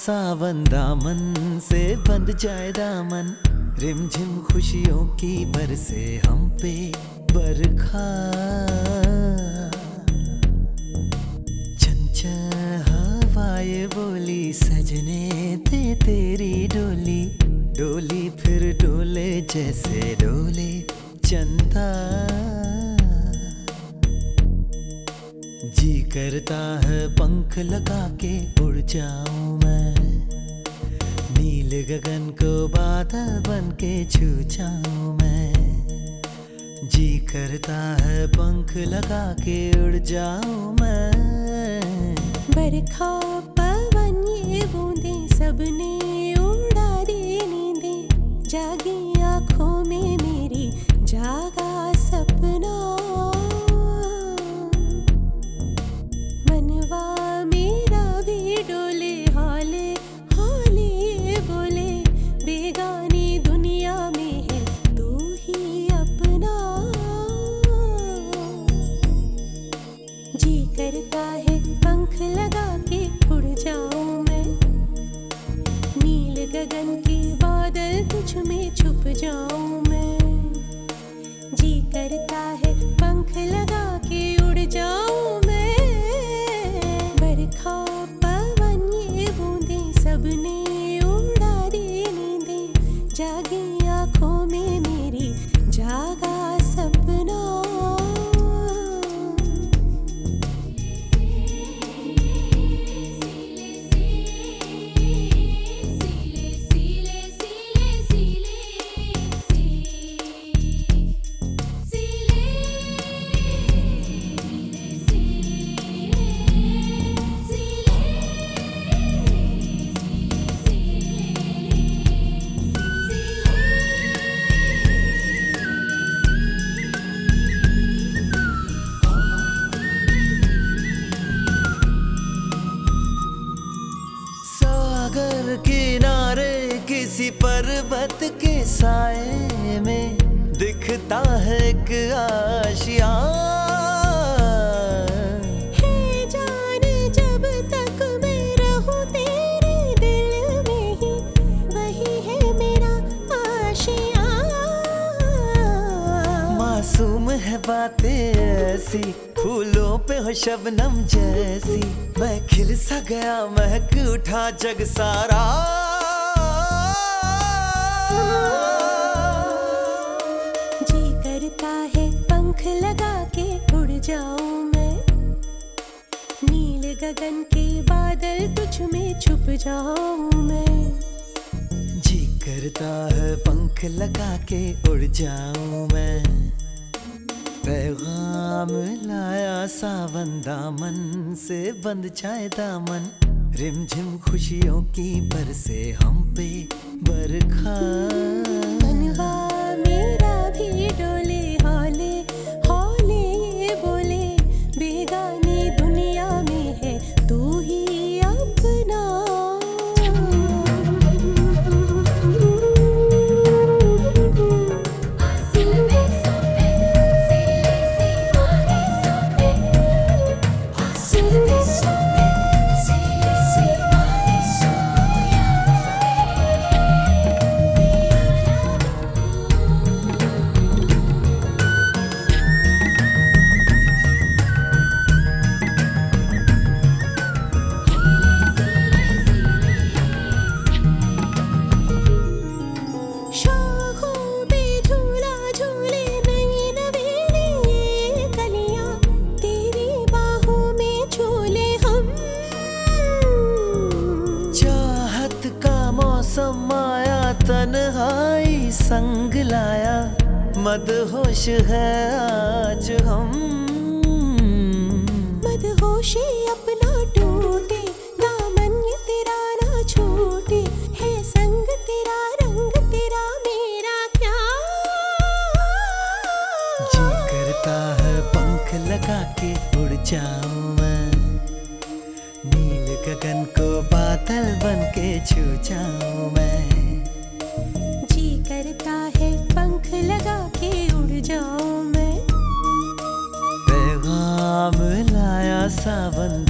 सावन दामन से बंध जाए दामन। रिमझिम खुशियों की बरसे हम पे बरखा। हवाए बोली, सजने ते तेरी डोली। डोली फिर डोले जैसे डोले चंदा। जी करता है पंख लगा के उड़ जाऊँ मैं। नील गगन को बादल बन के छू जाऊँ मैं। जी करता है पंख लगा के उड़ जाऊँ मैं। बरखा, पवन, ये बूंदे सबने किसी पर्वत के साए में दिखता है एक आशिया। है जान जब तक मैं रहूँ तेरे दिल में ही वही है मेरा आशिया। मासूम है बातें ऐसी फूलों पे हो शबनम जैसी। मैं खिल सा गया महक उठा जग सारा। जाऊँ मैं। जी करता है पंख लगा के उड़ जाऊँ मैं। पैगाम लाया सावन दामन से, बंद जाए दामन। रिमझिम खुशियों की बरसे हम पे बरखा। लाया। मदहोश है आज हम। मदहोशी अपना टूटे दामन तेरा ना छूटे। है संग तेरा रंग तेरा मेरा क्या? जी करता है पंख लगा के उड़ जाऊँ मैं। नील गगन को बादल बन के छू जाऊँ मैं। सावन दामन